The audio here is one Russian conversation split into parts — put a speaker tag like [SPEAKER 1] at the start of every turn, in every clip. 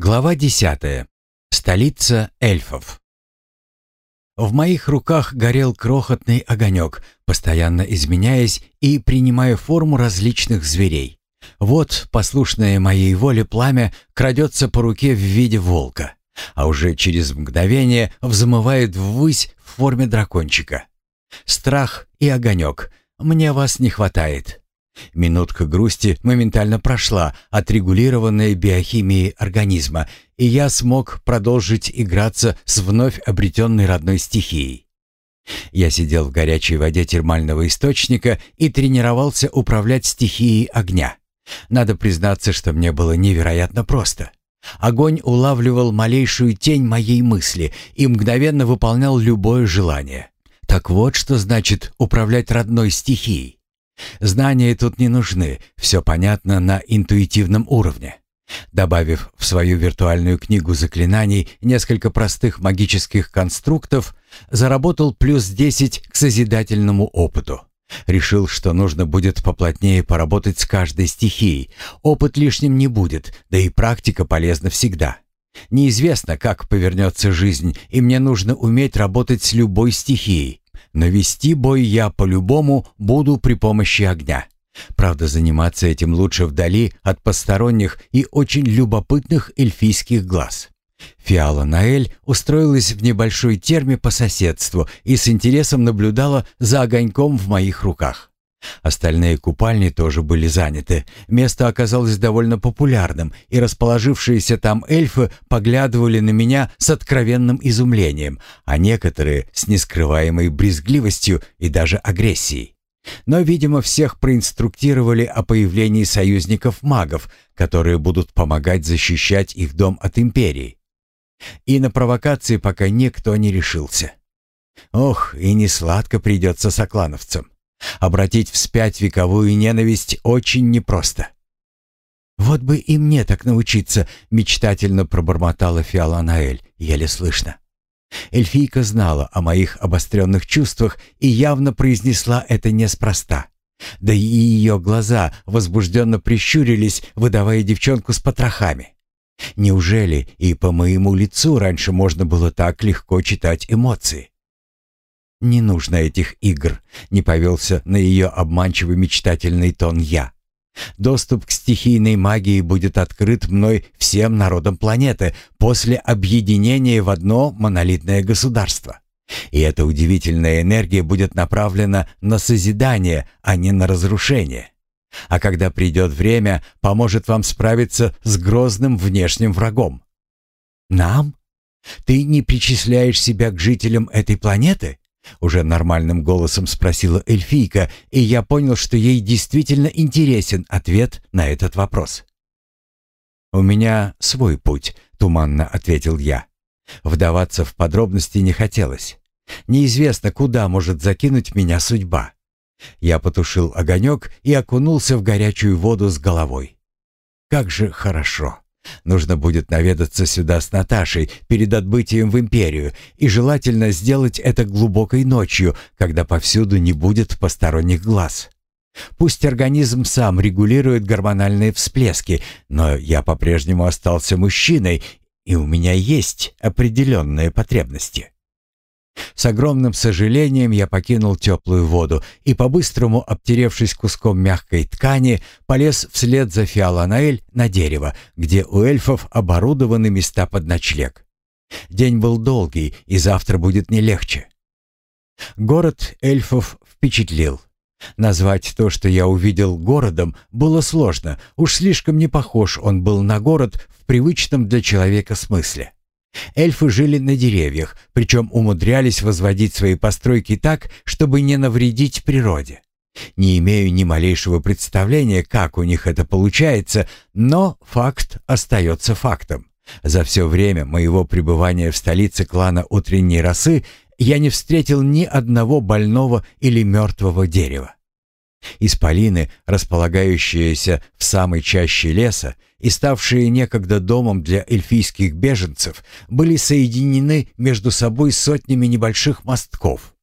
[SPEAKER 1] Глава 10. Столица эльфов. В моих руках горел крохотный огонек, постоянно изменяясь и принимая форму различных зверей. Вот, послушное моей воле пламя крадется по руке в виде волка, а уже через мгновение взмывает ввысь в форме дракончика. Страх и огонек. Мне вас не хватает. Минутка грусти моментально прошла, отрегулированная биохимией организма, и я смог продолжить играться с вновь обретенной родной стихией. Я сидел в горячей воде термального источника и тренировался управлять стихией огня. Надо признаться, что мне было невероятно просто. Огонь улавливал малейшую тень моей мысли и мгновенно выполнял любое желание. Так вот, что значит управлять родной стихией. Знания тут не нужны, все понятно на интуитивном уровне. Добавив в свою виртуальную книгу заклинаний несколько простых магических конструктов, заработал плюс 10 к созидательному опыту. Решил, что нужно будет поплотнее поработать с каждой стихией. Опыт лишним не будет, да и практика полезна всегда. Неизвестно, как повернется жизнь, и мне нужно уметь работать с любой стихией, но вести бой я по-любому буду при помощи огня. Правда, заниматься этим лучше вдали от посторонних и очень любопытных эльфийских глаз. Фиала Наэль устроилась в небольшой терме по соседству и с интересом наблюдала за огоньком в моих руках. Остальные купальни тоже были заняты. Место оказалось довольно популярным, и расположившиеся там эльфы поглядывали на меня с откровенным изумлением, а некоторые с нескрываемой брезгливостью и даже агрессией. Но, видимо, всех проинструктировали о появлении союзников-магов, которые будут помогать защищать их дом от империи. И на провокации пока никто не решился. Ох, и не сладко придется соклановцам. Обратить вспять вековую ненависть очень непросто. «Вот бы и мне так научиться», — мечтательно пробормотала Фиаланаэль, еле слышно. Эльфийка знала о моих обостренных чувствах и явно произнесла это неспроста. Да и ее глаза возбужденно прищурились, выдавая девчонку с потрохами. Неужели и по моему лицу раньше можно было так легко читать эмоции? «Не нужно этих игр», — не повелся на ее обманчивый мечтательный тон я. «Доступ к стихийной магии будет открыт мной всем народам планеты после объединения в одно монолитное государство. И эта удивительная энергия будет направлена на созидание, а не на разрушение. А когда придет время, поможет вам справиться с грозным внешним врагом». «Нам? Ты не причисляешь себя к жителям этой планеты?» Уже нормальным голосом спросила эльфийка, и я понял, что ей действительно интересен ответ на этот вопрос. «У меня свой путь», — туманно ответил я. Вдаваться в подробности не хотелось. Неизвестно, куда может закинуть меня судьба. Я потушил огонек и окунулся в горячую воду с головой. Как же хорошо. Нужно будет наведаться сюда с Наташей перед отбытием в империю, и желательно сделать это глубокой ночью, когда повсюду не будет посторонних глаз. Пусть организм сам регулирует гормональные всплески, но я по-прежнему остался мужчиной, и у меня есть определенные потребности. С огромным сожалением я покинул теплую воду и, по-быстрому обтеревшись куском мягкой ткани, полез вслед за Фиаланаэль на дерево, где у эльфов оборудованы места под ночлег. День был долгий, и завтра будет не легче. Город эльфов впечатлил. Назвать то, что я увидел городом, было сложно, уж слишком не похож он был на город в привычном для человека смысле. Эльфы жили на деревьях, причем умудрялись возводить свои постройки так, чтобы не навредить природе. Не имею ни малейшего представления, как у них это получается, но факт остается фактом. За все время моего пребывания в столице клана утренней росы я не встретил ни одного больного или мертвого дерева. Исполины, располагающиеся в самой чаще леса и ставшие некогда домом для эльфийских беженцев, были соединены между собой сотнями небольших мостков.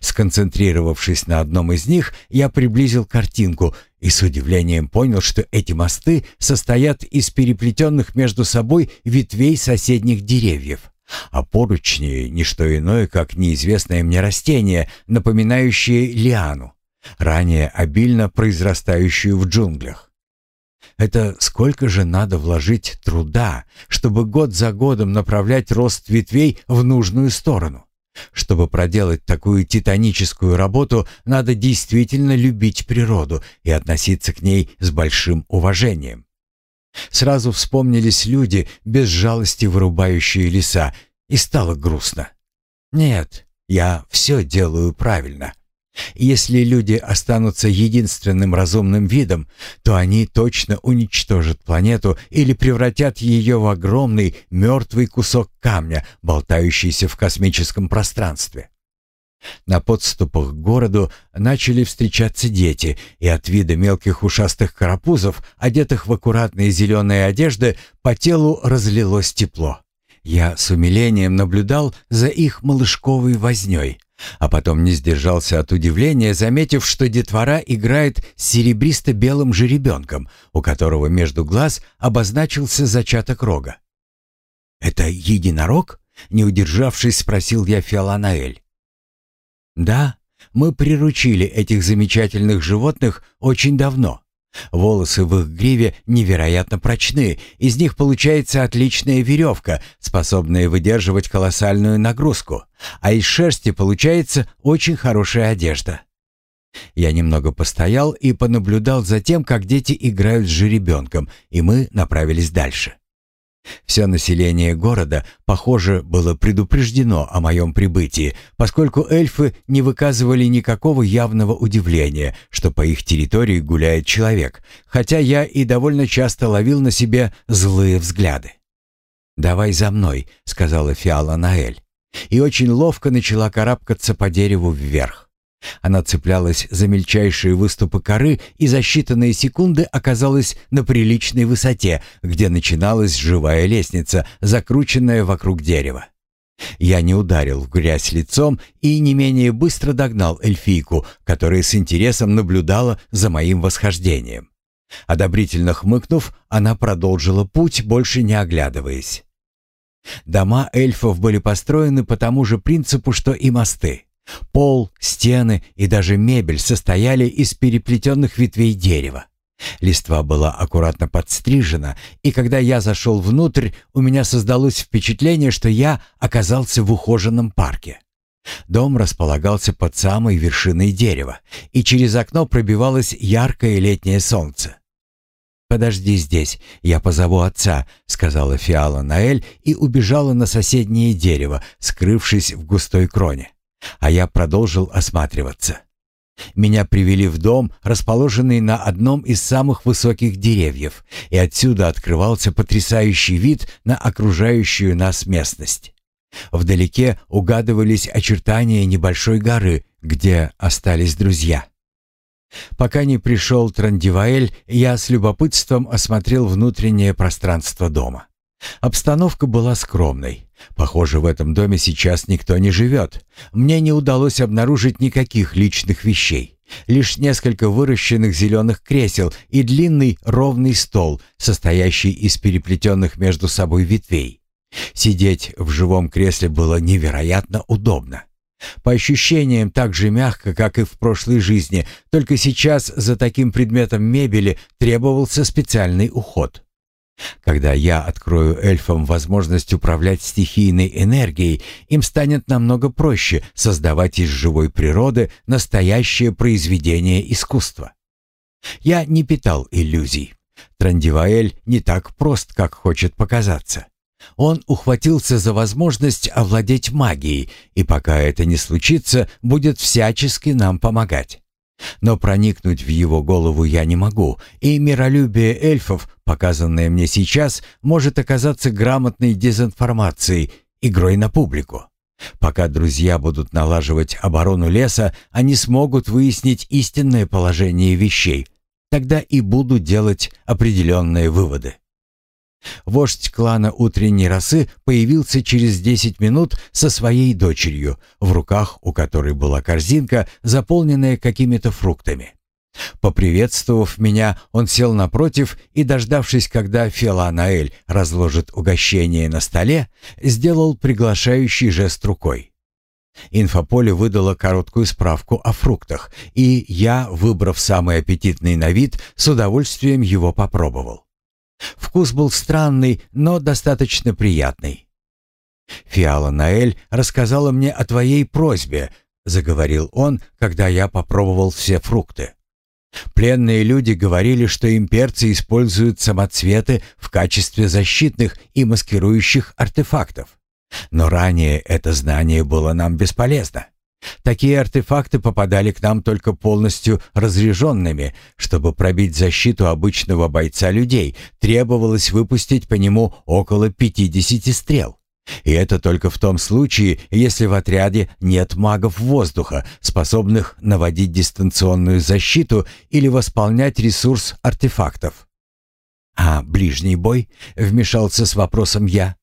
[SPEAKER 1] Сконцентрировавшись на одном из них, я приблизил картинку и с удивлением понял, что эти мосты состоят из переплетенных между собой ветвей соседних деревьев, а поручни — не что иное, как неизвестное мне растение, напоминающее лиану, ранее обильно произрастающую в джунглях. Это сколько же надо вложить труда, чтобы год за годом направлять рост ветвей в нужную сторону? Чтобы проделать такую титаническую работу, надо действительно любить природу и относиться к ней с большим уважением. Сразу вспомнились люди, без жалости вырубающие леса, и стало грустно. Нет, я все делаю правильно. Если люди останутся единственным разумным видом, то они точно уничтожат планету или превратят ее в огромный мертвый кусок камня, болтающийся в космическом пространстве. На подступах к городу начали встречаться дети, и от вида мелких ушастых карапузов, одетых в аккуратные зеленые одежды, по телу разлилось тепло. Я с умилением наблюдал за их малышковой вознёй, а потом не сдержался от удивления, заметив, что детвора играет с серебристо-белым жеребенком, у которого между глаз обозначился зачаток рога. «Это единорог?» — не удержавшись, спросил я Фиоланаэль. «Да, мы приручили этих замечательных животных очень давно. Волосы в их гриве невероятно прочны, из них получается отличная веревка, способная выдерживать колоссальную нагрузку, а из шерсти получается очень хорошая одежда. Я немного постоял и понаблюдал за тем, как дети играют с жеребенком, и мы направились дальше. Все население города, похоже, было предупреждено о моем прибытии, поскольку эльфы не выказывали никакого явного удивления, что по их территории гуляет человек, хотя я и довольно часто ловил на себе злые взгляды. «Давай за мной», — сказала Фиала Наэль, и очень ловко начала карабкаться по дереву вверх. Она цеплялась за мельчайшие выступы коры и за считанные секунды оказалась на приличной высоте, где начиналась живая лестница, закрученная вокруг дерева. Я не ударил в грязь лицом и не менее быстро догнал эльфийку, которая с интересом наблюдала за моим восхождением. Одобрительно хмыкнув, она продолжила путь, больше не оглядываясь. Дома эльфов были построены по тому же принципу, что и мосты. Пол, стены и даже мебель состояли из переплетенных ветвей дерева. Листва была аккуратно подстрижена, и когда я зашел внутрь, у меня создалось впечатление, что я оказался в ухоженном парке. Дом располагался под самой вершиной дерева, и через окно пробивалось яркое летнее солнце. «Подожди здесь, я позову отца», — сказала Фиала Наэль и убежала на соседнее дерево, скрывшись в густой кроне а я продолжил осматриваться. Меня привели в дом, расположенный на одном из самых высоких деревьев, и отсюда открывался потрясающий вид на окружающую нас местность. Вдалеке угадывались очертания небольшой горы, где остались друзья. Пока не пришел Трандиваэль, я с любопытством осмотрел внутреннее пространство дома. Обстановка была скромной. Похоже, в этом доме сейчас никто не живет. Мне не удалось обнаружить никаких личных вещей. Лишь несколько выращенных зеленых кресел и длинный ровный стол, состоящий из переплетенных между собой ветвей. Сидеть в живом кресле было невероятно удобно. По ощущениям так же мягко, как и в прошлой жизни, только сейчас за таким предметом мебели требовался специальный уход. Когда я открою эльфам возможность управлять стихийной энергией, им станет намного проще создавать из живой природы настоящее произведение искусства. Я не питал иллюзий. Трандиваэль не так прост, как хочет показаться. Он ухватился за возможность овладеть магией, и пока это не случится, будет всячески нам помогать. Но проникнуть в его голову я не могу, и миролюбие эльфов, показанное мне сейчас, может оказаться грамотной дезинформацией, игрой на публику. Пока друзья будут налаживать оборону леса, они смогут выяснить истинное положение вещей. Тогда и буду делать определенные выводы. Вождь клана утренней росы появился через десять минут со своей дочерью, в руках у которой была корзинка, заполненная какими-то фруктами. Поприветствовав меня, он сел напротив и, дождавшись, когда Феланаэль разложит угощение на столе, сделал приглашающий жест рукой. Инфополе выдало короткую справку о фруктах, и я, выбрав самый аппетитный на вид, с удовольствием его попробовал. Вкус был странный, но достаточно приятный. «Фиала Наэль рассказала мне о твоей просьбе», — заговорил он, когда я попробовал все фрукты. Пленные люди говорили, что имперцы используют самоцветы в качестве защитных и маскирующих артефактов. Но ранее это знание было нам бесполезно. Такие артефакты попадали к нам только полностью разряженными. Чтобы пробить защиту обычного бойца людей, требовалось выпустить по нему около 50 стрел. И это только в том случае, если в отряде нет магов воздуха, способных наводить дистанционную защиту или восполнять ресурс артефактов. «А ближний бой?» — вмешался с вопросом я.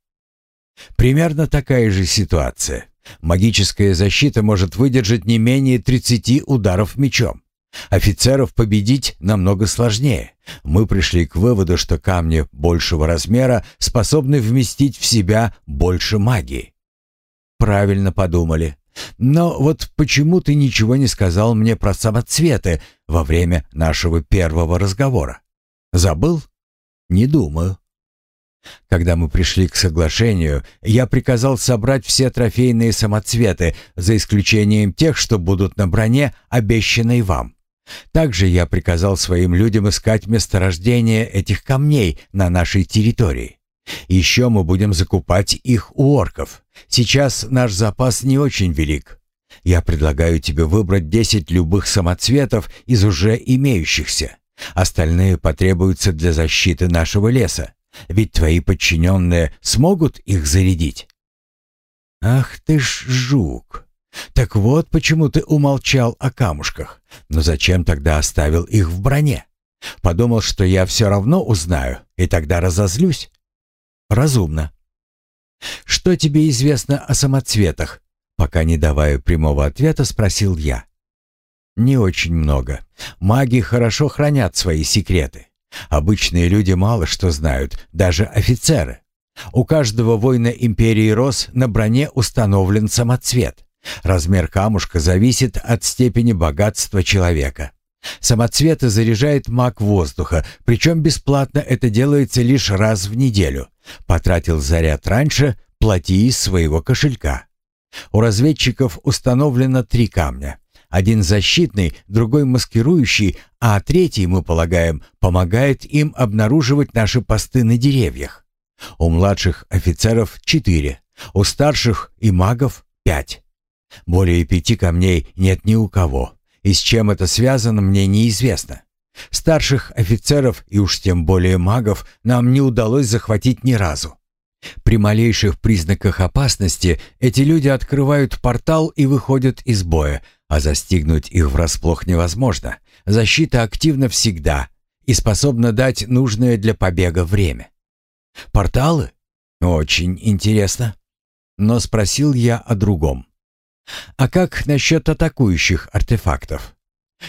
[SPEAKER 1] «Примерно такая же ситуация. Магическая защита может выдержать не менее 30 ударов мечом. Офицеров победить намного сложнее. Мы пришли к выводу, что камни большего размера способны вместить в себя больше магии. Правильно подумали. Но вот почему ты ничего не сказал мне про самоцветы во время нашего первого разговора? Забыл? Не думаю. Когда мы пришли к соглашению, я приказал собрать все трофейные самоцветы, за исключением тех, что будут на броне, обещанной вам. Также я приказал своим людям искать месторождение этих камней на нашей территории. Еще мы будем закупать их у орков. Сейчас наш запас не очень велик. Я предлагаю тебе выбрать 10 любых самоцветов из уже имеющихся. Остальные потребуются для защиты нашего леса. Ведь твои подчиненные смогут их зарядить. Ах ты ж жук! Так вот почему ты умолчал о камушках. Но зачем тогда оставил их в броне? Подумал, что я все равно узнаю, и тогда разозлюсь. Разумно. Что тебе известно о самоцветах? Пока не давая прямого ответа, спросил я. Не очень много. Маги хорошо хранят свои секреты. Обычные люди мало что знают, даже офицеры. У каждого воина империи Рос на броне установлен самоцвет. Размер камушка зависит от степени богатства человека. Самоцветы заряжает маг воздуха, причем бесплатно это делается лишь раз в неделю. Потратил заряд раньше, плати из своего кошелька. У разведчиков установлено три камня. Один защитный, другой маскирующий, а третий, мы полагаем, помогает им обнаруживать наши посты на деревьях. У младших офицеров четыре, у старших и магов пять. Более пяти камней нет ни у кого, и с чем это связано, мне неизвестно. Старших офицеров и уж тем более магов нам не удалось захватить ни разу. При малейших признаках опасности эти люди открывают портал и выходят из боя, а застигнуть их врасплох невозможно. Защита активна всегда и способна дать нужное для побега время. Порталы? Очень интересно. Но спросил я о другом. А как насчет атакующих артефактов?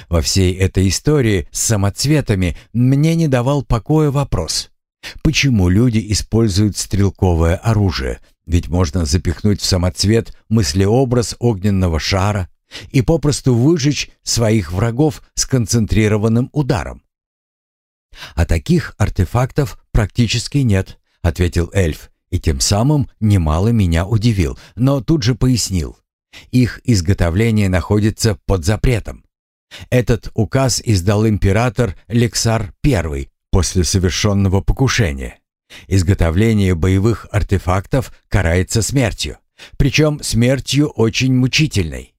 [SPEAKER 1] Во всей этой истории с самоцветами мне не давал покоя вопрос. Почему люди используют стрелковое оружие? Ведь можно запихнуть в самоцвет мыслеобраз огненного шара и попросту выжечь своих врагов сконцентрированным ударом. «А таких артефактов практически нет», — ответил эльф, и тем самым немало меня удивил, но тут же пояснил. Их изготовление находится под запретом. Этот указ издал император Лексар I после совершенного покушения. Изготовление боевых артефактов карается смертью, причем смертью очень мучительной.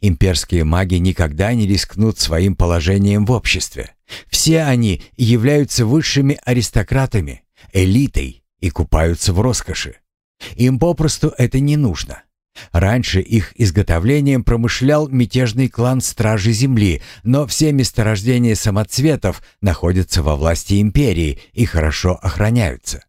[SPEAKER 1] Имперские маги никогда не рискнут своим положением в обществе. Все они являются высшими аристократами, элитой и купаются в роскоши. Им попросту это не нужно. Раньше их изготовлением промышлял мятежный клан Стражи Земли, но все месторождения самоцветов находятся во власти империи и хорошо охраняются.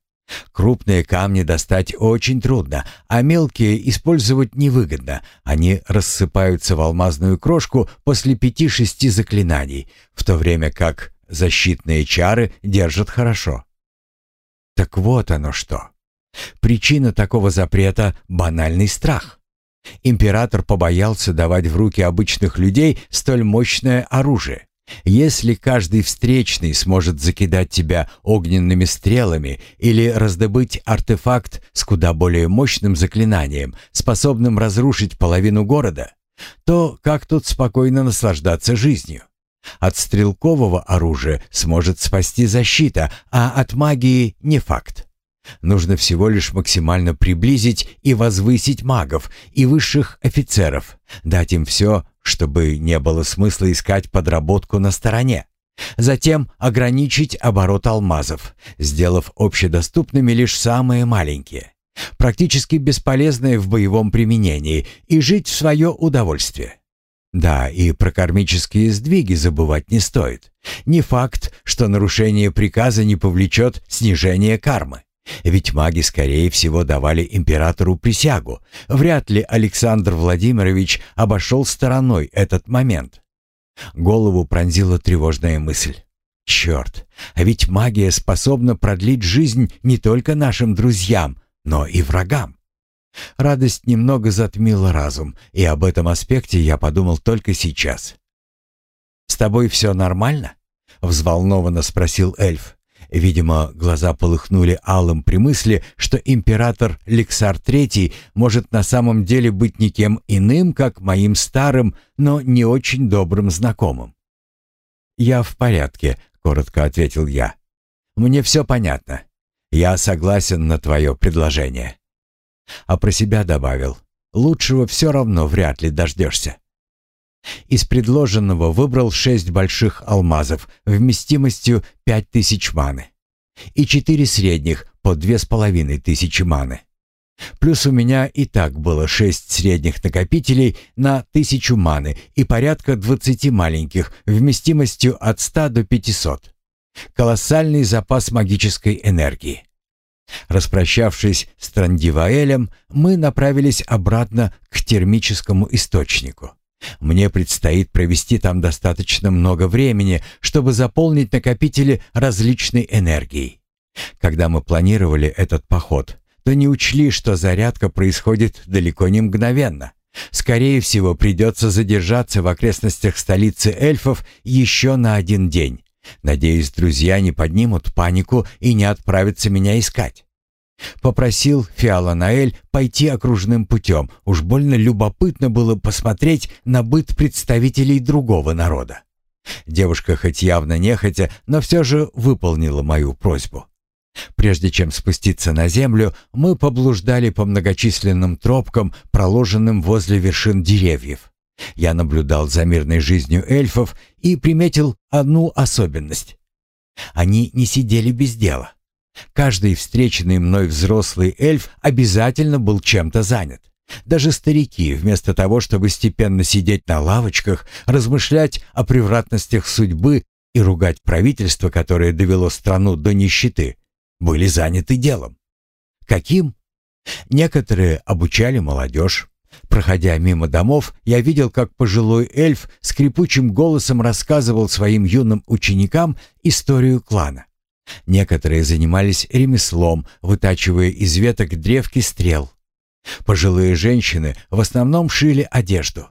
[SPEAKER 1] Крупные камни достать очень трудно, а мелкие использовать невыгодно. Они рассыпаются в алмазную крошку после пяти-шести заклинаний, в то время как защитные чары держат хорошо. Так вот оно что. Причина такого запрета — банальный страх. Император побоялся давать в руки обычных людей столь мощное оружие. Если каждый встречный сможет закидать тебя огненными стрелами или раздобыть артефакт с куда более мощным заклинанием, способным разрушить половину города, то как тут спокойно наслаждаться жизнью? От стрелкового оружия сможет спасти защита, а от магии не факт. Нужно всего лишь максимально приблизить и возвысить магов и высших офицеров, дать им все, чтобы не было смысла искать подработку на стороне. Затем ограничить оборот алмазов, сделав общедоступными лишь самые маленькие, практически бесполезные в боевом применении, и жить в свое удовольствие. Да, и про кармические сдвиги забывать не стоит. Не факт, что нарушение приказа не повлечет снижение кармы. Ведь маги, скорее всего, давали императору присягу. Вряд ли Александр Владимирович обошел стороной этот момент. Голову пронзила тревожная мысль. Черт, а ведь магия способна продлить жизнь не только нашим друзьям, но и врагам. Радость немного затмила разум, и об этом аспекте я подумал только сейчас. «С тобой все нормально?» — взволнованно спросил эльф. Видимо, глаза полыхнули алым при мысли, что император Лексар III может на самом деле быть никем иным, как моим старым, но не очень добрым знакомым. «Я в порядке», — коротко ответил я. «Мне все понятно. Я согласен на твое предложение». А про себя добавил, «Лучшего все равно вряд ли дождешься». Из предложенного выбрал шесть больших алмазов вместимостью пять тысяч маны и четыре средних по две с половиной тысячи маны. Плюс у меня и так было шесть средних накопителей на тысячу маны и порядка двадцати маленьких вместимостью от ста до пятисот. Колоссальный запас магической энергии. Распрощавшись с Трандиваэлем, мы направились обратно к термическому источнику. Мне предстоит провести там достаточно много времени, чтобы заполнить накопители различной энергией. Когда мы планировали этот поход, то не учли, что зарядка происходит далеко не мгновенно. Скорее всего, придется задержаться в окрестностях столицы эльфов еще на один день. Надеюсь, друзья не поднимут панику и не отправятся меня искать. Попросил Фиала Наэль пойти окружным путем. Уж больно любопытно было посмотреть на быт представителей другого народа. Девушка хоть явно нехотя, но все же выполнила мою просьбу. Прежде чем спуститься на землю, мы поблуждали по многочисленным тропкам, проложенным возле вершин деревьев. Я наблюдал за мирной жизнью эльфов и приметил одну особенность. Они не сидели без дела. Каждый встреченный мной взрослый эльф обязательно был чем-то занят. Даже старики, вместо того, чтобы степенно сидеть на лавочках, размышлять о превратностях судьбы и ругать правительство, которое довело страну до нищеты, были заняты делом. Каким? Некоторые обучали молодежь. Проходя мимо домов, я видел, как пожилой эльф скрипучим голосом рассказывал своим юным ученикам историю клана. Некоторые занимались ремеслом, вытачивая из веток древки стрел. Пожилые женщины в основном шили одежду.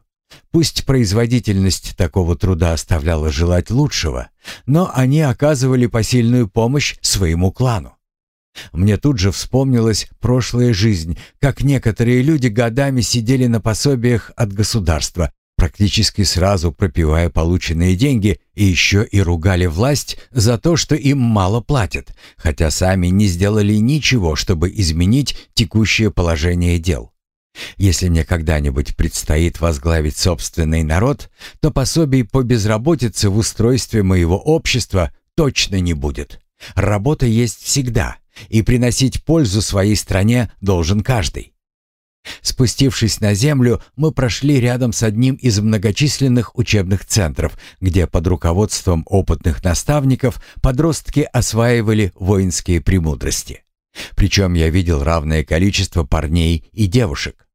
[SPEAKER 1] Пусть производительность такого труда оставляла желать лучшего, но они оказывали посильную помощь своему клану. Мне тут же вспомнилась прошлая жизнь, как некоторые люди годами сидели на пособиях от государства, практически сразу пропивая полученные деньги, и еще и ругали власть за то, что им мало платят, хотя сами не сделали ничего, чтобы изменить текущее положение дел. Если мне когда-нибудь предстоит возглавить собственный народ, то пособий по безработице в устройстве моего общества точно не будет. Работа есть всегда, и приносить пользу своей стране должен каждый. Спустившись на землю, мы прошли рядом с одним из многочисленных учебных центров, где под руководством опытных наставников подростки осваивали воинские премудрости. Причем я видел равное количество парней и девушек.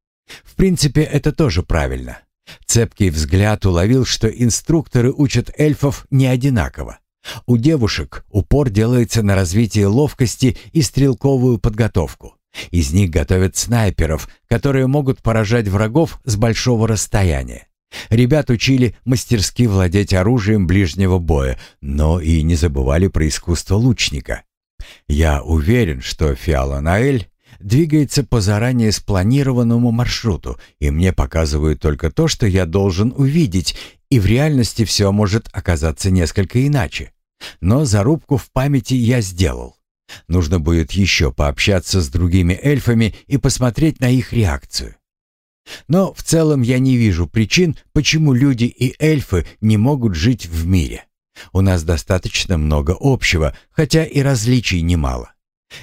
[SPEAKER 1] В принципе, это тоже правильно. Цепкий взгляд уловил, что инструкторы учат эльфов не одинаково. У девушек упор делается на развитие ловкости и стрелковую подготовку. Из них готовят снайперов, которые могут поражать врагов с большого расстояния. Ребят учили мастерски владеть оружием ближнего боя, но и не забывали про искусство лучника. Я уверен, что Фиала Наэль двигается по заранее спланированному маршруту, и мне показывают только то, что я должен увидеть, и в реальности все может оказаться несколько иначе. Но зарубку в памяти я сделал. Нужно будет еще пообщаться с другими эльфами и посмотреть на их реакцию. Но в целом я не вижу причин, почему люди и эльфы не могут жить в мире. У нас достаточно много общего, хотя и различий немало.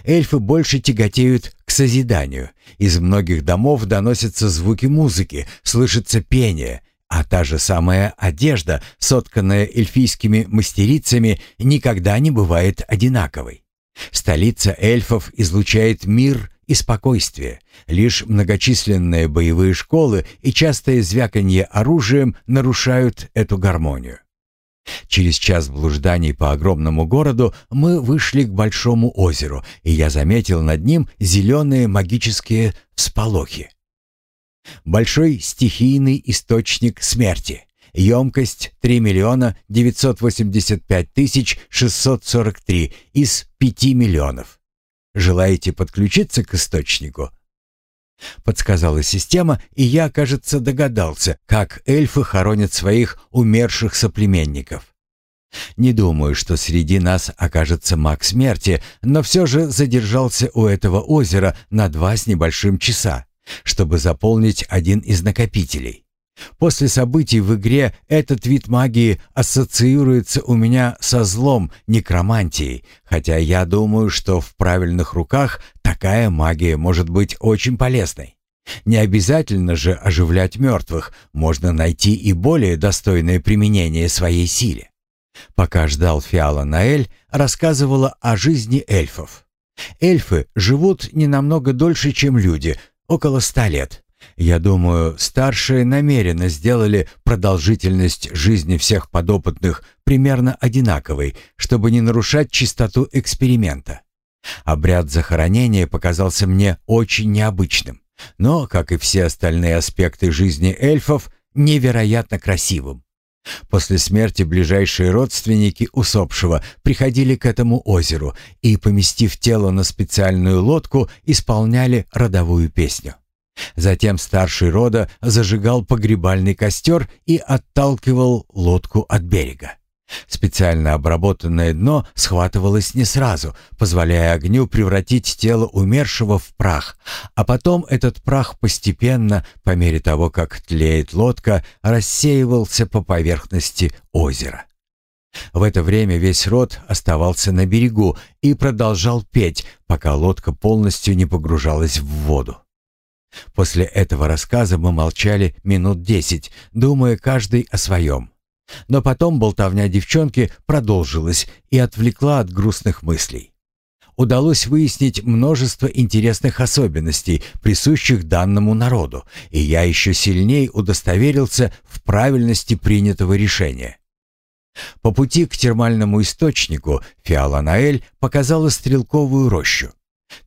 [SPEAKER 1] Эльфы больше тяготеют к созиданию. Из многих домов доносятся звуки музыки, слышится пение, а та же самая одежда, сотканная эльфийскими мастерицами, никогда не бывает одинаковой. Столица эльфов излучает мир и спокойствие. Лишь многочисленные боевые школы и частое звяканье оружием нарушают эту гармонию. Через час блужданий по огромному городу мы вышли к большому озеру, и я заметил над ним зеленые магические всполохи. Большой стихийный источник смерти. Емкость 3 миллиона 985 тысяч 643 из 5 миллионов. Желаете подключиться к источнику? Подсказала система, и я, кажется, догадался, как эльфы хоронят своих умерших соплеменников. Не думаю, что среди нас окажется маг смерти, но все же задержался у этого озера на два с небольшим часа, чтобы заполнить один из накопителей. После событий в игре этот вид магии ассоциируется у меня со злом некромантией, хотя я думаю, что в правильных руках такая магия может быть очень полезной. Не обязательно же оживлять мертвых, можно найти и более достойное применение своей силе. Пока ждал Фиала Наэль, рассказывала о жизни эльфов. Эльфы живут не намного дольше, чем люди, около ста лет. Я думаю, старшие намеренно сделали продолжительность жизни всех подопытных примерно одинаковой, чтобы не нарушать чистоту эксперимента. Обряд захоронения показался мне очень необычным, но, как и все остальные аспекты жизни эльфов, невероятно красивым. После смерти ближайшие родственники усопшего приходили к этому озеру и, поместив тело на специальную лодку, исполняли родовую песню. Затем старший рода зажигал погребальный костер и отталкивал лодку от берега. Специально обработанное дно схватывалось не сразу, позволяя огню превратить тело умершего в прах, а потом этот прах постепенно, по мере того, как тлеет лодка, рассеивался по поверхности озера. В это время весь род оставался на берегу и продолжал петь, пока лодка полностью не погружалась в воду. После этого рассказа мы молчали минут десять, думая каждый о своем. Но потом болтовня девчонки продолжилась и отвлекла от грустных мыслей. Удалось выяснить множество интересных особенностей, присущих данному народу, и я еще сильнее удостоверился в правильности принятого решения. По пути к термальному источнику Фиаланаэль показала стрелковую рощу.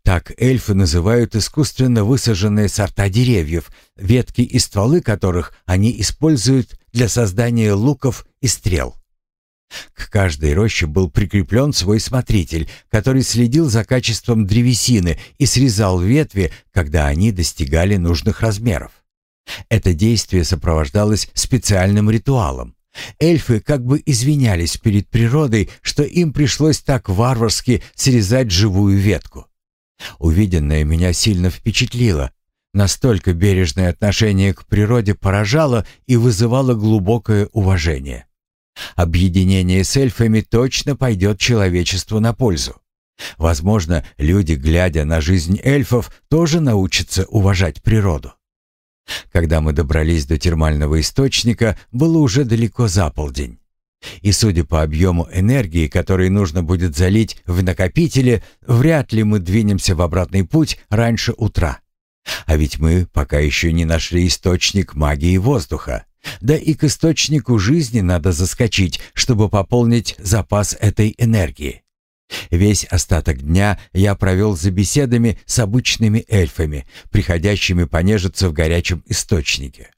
[SPEAKER 1] Так эльфы называют искусственно высаженные сорта деревьев, ветки и стволы которых они используют для создания луков и стрел. К каждой роще был прикреплен свой смотритель, который следил за качеством древесины и срезал ветви, когда они достигали нужных размеров. Это действие сопровождалось специальным ритуалом. Эльфы как бы извинялись перед природой, что им пришлось так варварски срезать живую ветку. Увиденное меня сильно впечатлило. Настолько бережное отношение к природе поражало и вызывало глубокое уважение. Объединение с эльфами точно пойдет человечеству на пользу. Возможно, люди, глядя на жизнь эльфов, тоже научатся уважать природу. Когда мы добрались до термального источника, было уже далеко за полдень. И судя по объему энергии, который нужно будет залить в накопители, вряд ли мы двинемся в обратный путь раньше утра. А ведь мы пока еще не нашли источник магии воздуха. Да и к источнику жизни надо заскочить, чтобы пополнить запас этой энергии. Весь остаток дня я провел за беседами с обычными эльфами, приходящими понежиться в горячем источнике.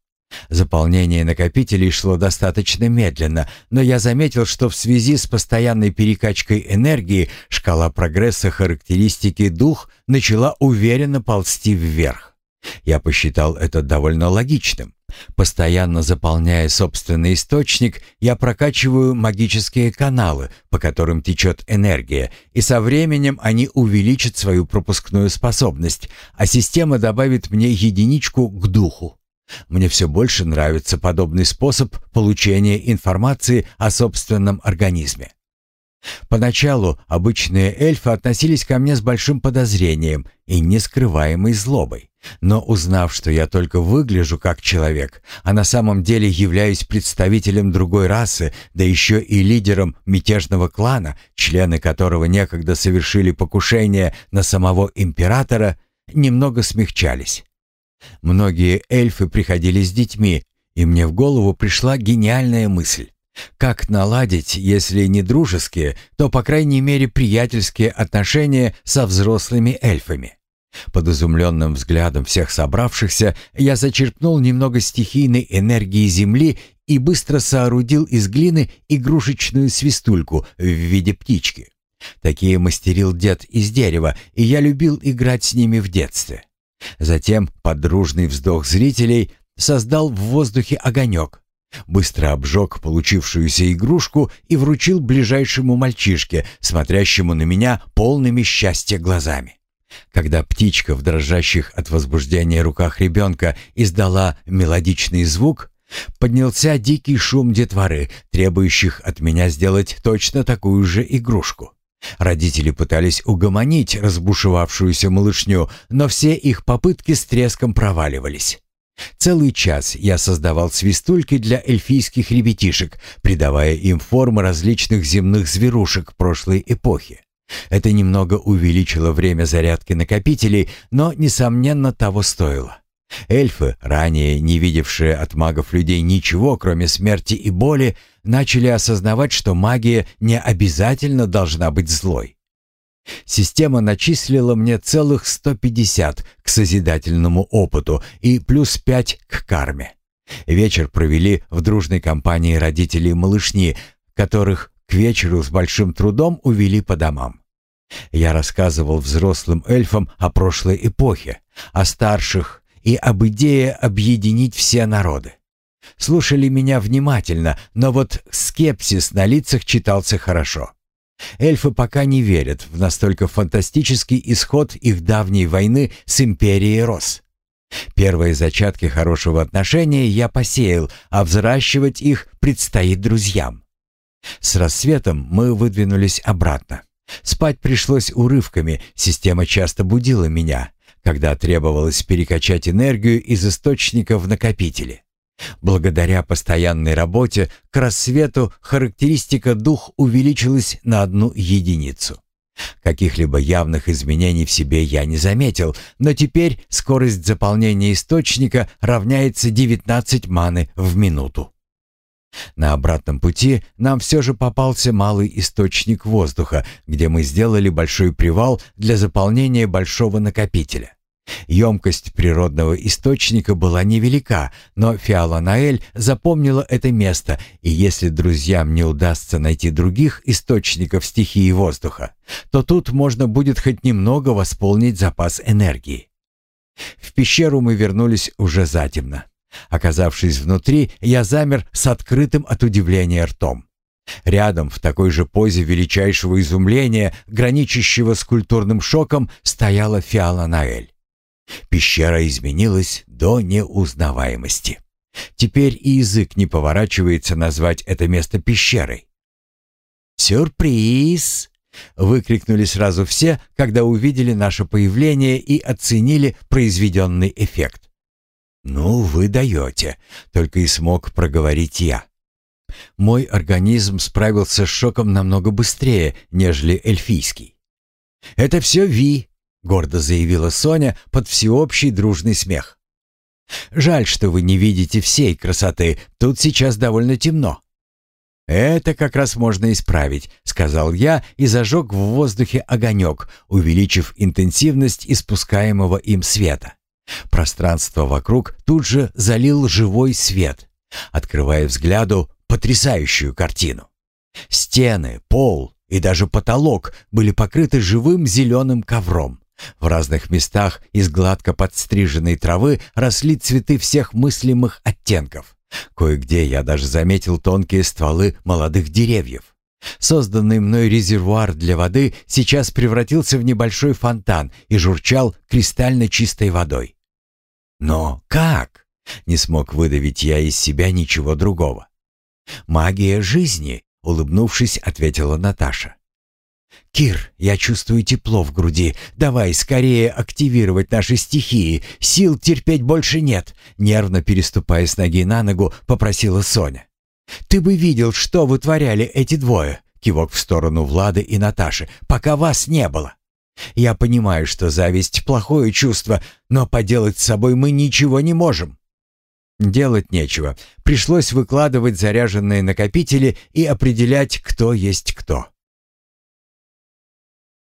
[SPEAKER 1] Заполнение накопителей шло достаточно медленно, но я заметил, что в связи с постоянной перекачкой энергии шкала прогресса характеристики дух начала уверенно ползти вверх. Я посчитал это довольно логичным. Постоянно заполняя собственный источник, я прокачиваю магические каналы, по которым течет энергия, и со временем они увеличат свою пропускную способность, а система добавит мне единичку к духу. Мне все больше нравится подобный способ получения информации о собственном организме. Поначалу обычные эльфы относились ко мне с большим подозрением и нескрываемой злобой. Но узнав, что я только выгляжу как человек, а на самом деле являюсь представителем другой расы, да еще и лидером мятежного клана, члены которого некогда совершили покушение на самого императора, немного смягчались. Многие эльфы приходили с детьми, и мне в голову пришла гениальная мысль. Как наладить, если не дружеские, то, по крайней мере, приятельские отношения со взрослыми эльфами? Под изумленным взглядом всех собравшихся я зачерпнул немного стихийной энергии Земли и быстро соорудил из глины игрушечную свистульку в виде птички. Такие мастерил дед из дерева, и я любил играть с ними в детстве. Затем подружный вздох зрителей создал в воздухе огонек, Быстро обжег получившуюся игрушку и вручил ближайшему мальчишке, смотрящему на меня полными счастья глазами. Когда птичка в дрожащих от возбуждения руках ребенка издала мелодичный звук, поднялся дикий шум детворы, требующих от меня сделать точно такую же игрушку. Родители пытались угомонить разбушевавшуюся малышню, но все их попытки с треском проваливались. Целый час я создавал свистульки для эльфийских ребятишек, придавая им формы различных земных зверушек прошлой эпохи. Это немного увеличило время зарядки накопителей, но, несомненно, того стоило. Эльфы, ранее не видевшие от магов людей ничего, кроме смерти и боли, начали осознавать, что магия не обязательно должна быть злой. Система начислила мне целых 150 к созидательному опыту и плюс 5 к карме. Вечер провели в дружной компании родителей малышни, которых к вечеру с большим трудом увели по домам. Я рассказывал взрослым эльфам о прошлой эпохе, о старших и об идее объединить все народы. Слушали меня внимательно, но вот скепсис на лицах читался хорошо. Эльфы пока не верят в настолько фантастический исход их давней войны с Империей Рос. Первые зачатки хорошего отношения я посеял, а взращивать их предстоит друзьям. С рассветом мы выдвинулись обратно. Спать пришлось урывками, система часто будила меня, когда требовалось перекачать энергию из источника в накопители. Благодаря постоянной работе к рассвету характеристика дух увеличилась на одну единицу. Каких-либо явных изменений в себе я не заметил, но теперь скорость заполнения источника равняется 19 маны в минуту. На обратном пути нам все же попался малый источник воздуха, где мы сделали большой привал для заполнения большого накопителя. Емкость природного источника была невелика, но Фиаланаэль запомнила это место, и если друзьям не удастся найти других источников стихии воздуха, то тут можно будет хоть немного восполнить запас энергии. В пещеру мы вернулись уже затемно. Оказавшись внутри, я замер с открытым от удивления ртом. Рядом, в такой же позе величайшего изумления, граничащего с культурным шоком, стояла Фиаланаэль. Пещера изменилась до неузнаваемости. Теперь и язык не поворачивается назвать это место пещерой. «Сюрприз!» — выкрикнули сразу все, когда увидели наше появление и оценили произведенный эффект. «Ну, вы даете», — только и смог проговорить я. Мой организм справился с шоком намного быстрее, нежели эльфийский. «Это все Ви», — гордо заявила Соня под всеобщий дружный смех. «Жаль, что вы не видите всей красоты. Тут сейчас довольно темно». «Это как раз можно исправить», — сказал я и зажег в воздухе огонек, увеличив интенсивность испускаемого им света. Пространство вокруг тут же залил живой свет, открывая взгляду потрясающую картину. Стены, пол и даже потолок были покрыты живым зеленым ковром. В разных местах из гладко подстриженной травы росли цветы всех мыслимых оттенков. Кое-где я даже заметил тонкие стволы молодых деревьев. Созданный мной резервуар для воды сейчас превратился в небольшой фонтан и журчал кристально чистой водой. Но как? Не смог выдавить я из себя ничего другого. «Магия жизни», — улыбнувшись, ответила Наташа. «Кир, я чувствую тепло в груди. Давай скорее активировать наши стихии. Сил терпеть больше нет», — нервно переступая с ноги на ногу, попросила Соня. «Ты бы видел, что вытворяли эти двое», — кивок в сторону Влады и Наташи, «пока вас не было. Я понимаю, что зависть — плохое чувство, но поделать с собой мы ничего не можем». Делать нечего. Пришлось выкладывать заряженные накопители и определять, кто есть кто.